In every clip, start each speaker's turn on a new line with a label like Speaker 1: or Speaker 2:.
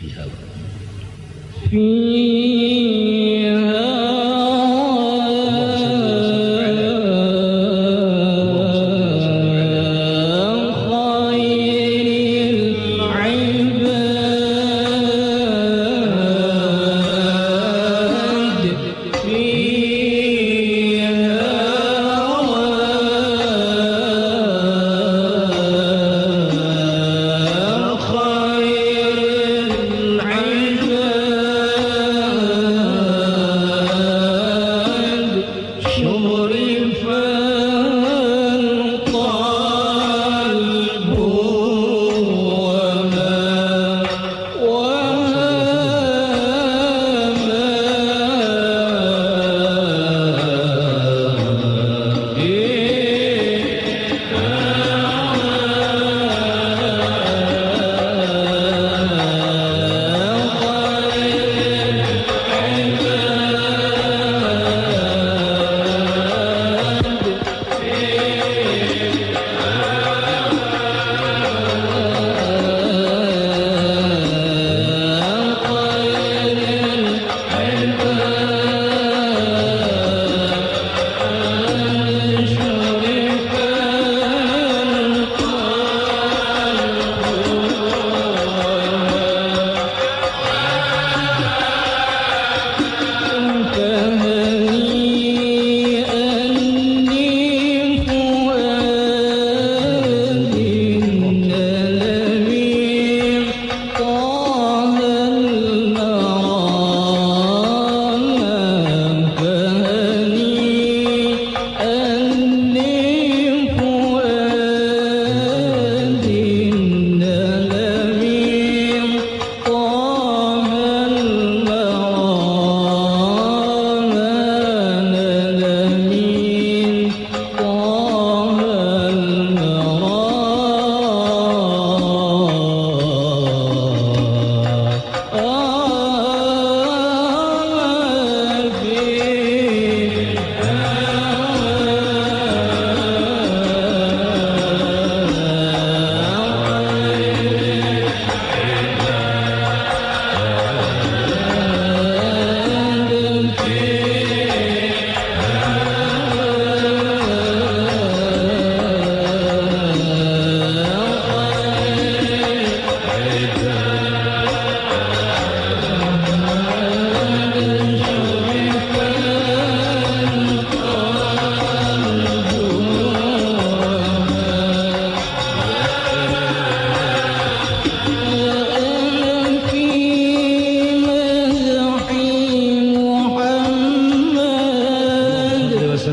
Speaker 1: فيها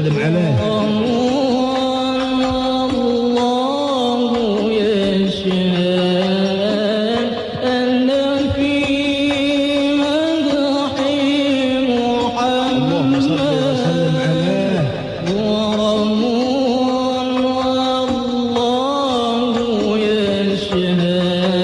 Speaker 1: وسلم عليه. يشهد أن في مدح محمد وسلم يشهد